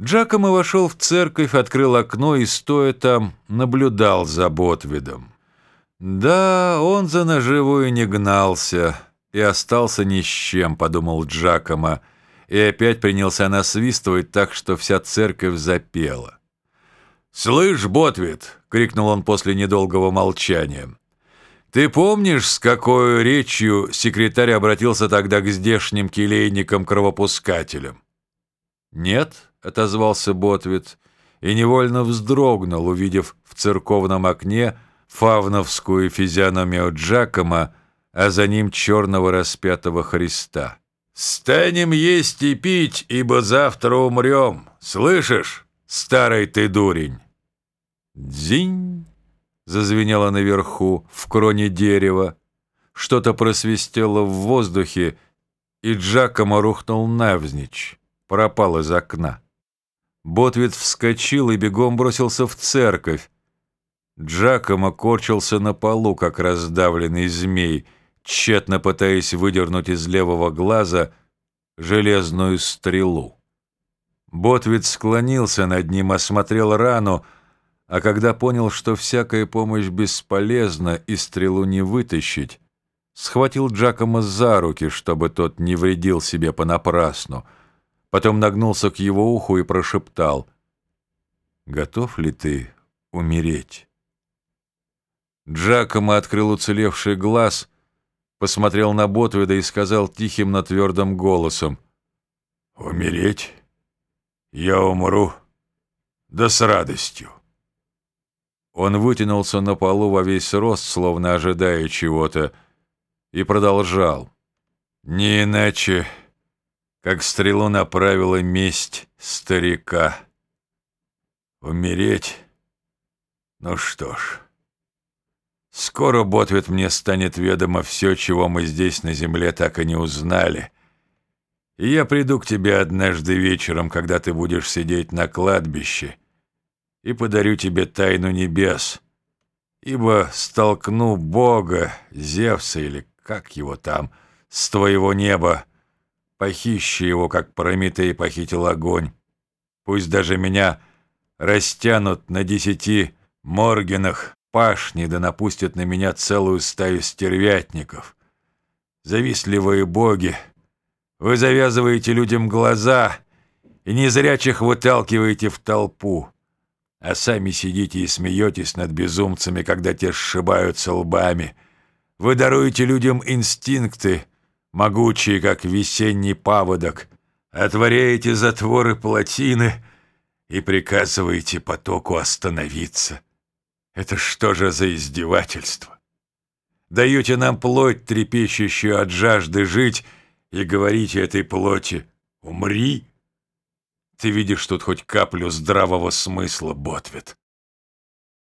Джакомо вошел в церковь, открыл окно и, стоя там, наблюдал за Ботвидом. «Да, он за наживу и не гнался, и остался ни с чем», — подумал Джакомо, и опять принялся насвистывать так, что вся церковь запела. «Слышь, Ботвид!» — крикнул он после недолгого молчания. «Ты помнишь, с какой речью секретарь обратился тогда к здешним келейникам-кровопускателям?» «Нет», — отозвался Ботвит, и невольно вздрогнул, увидев в церковном окне фавновскую физиономию Джакома, а за ним черного распятого Христа. «Станем есть и пить, ибо завтра умрем. Слышишь, старый ты дурень?» «Дзинь!» — зазвенело наверху, в кроне дерева. Что-то просвистело в воздухе, и Джакомо рухнул навзничь пропал из окна. Ботвит вскочил и бегом бросился в церковь. Джакомо корчился на полу, как раздавленный змей, тщетно пытаясь выдернуть из левого глаза железную стрелу. Ботвит склонился над ним, осмотрел рану, а когда понял, что всякая помощь бесполезна и стрелу не вытащить, схватил Джакома за руки, чтобы тот не вредил себе понапрасну — Потом нагнулся к его уху и прошептал. «Готов ли ты умереть?» Джакомо открыл уцелевший глаз, посмотрел на Ботвида и сказал тихим, но твердым голосом. «Умереть? Я умру. Да с радостью». Он вытянулся на полу во весь рост, словно ожидая чего-то, и продолжал. «Не иначе...» как стрелу направила месть старика. Умереть? Ну что ж, скоро, Ботвит, мне станет ведомо все, чего мы здесь на земле так и не узнали. И я приду к тебе однажды вечером, когда ты будешь сидеть на кладбище, и подарю тебе тайну небес, ибо столкну Бога, Зевса или как его там, с твоего неба, Похищи его, как Прометей похитил огонь. Пусть даже меня растянут на десяти моргенах пашни, да напустят на меня целую стаю стервятников. Завистливые боги, вы завязываете людям глаза и незрячих выталкиваете в толпу, а сами сидите и смеетесь над безумцами, когда те сшибаются лбами. Вы даруете людям инстинкты, могучие, как весенний паводок, отворяете затворы плотины и приказываете потоку остановиться. Это что же за издевательство? Даете нам плоть, трепещущую от жажды жить, и говорите этой плоти «Умри!» Ты видишь тут хоть каплю здравого смысла, Ботвит?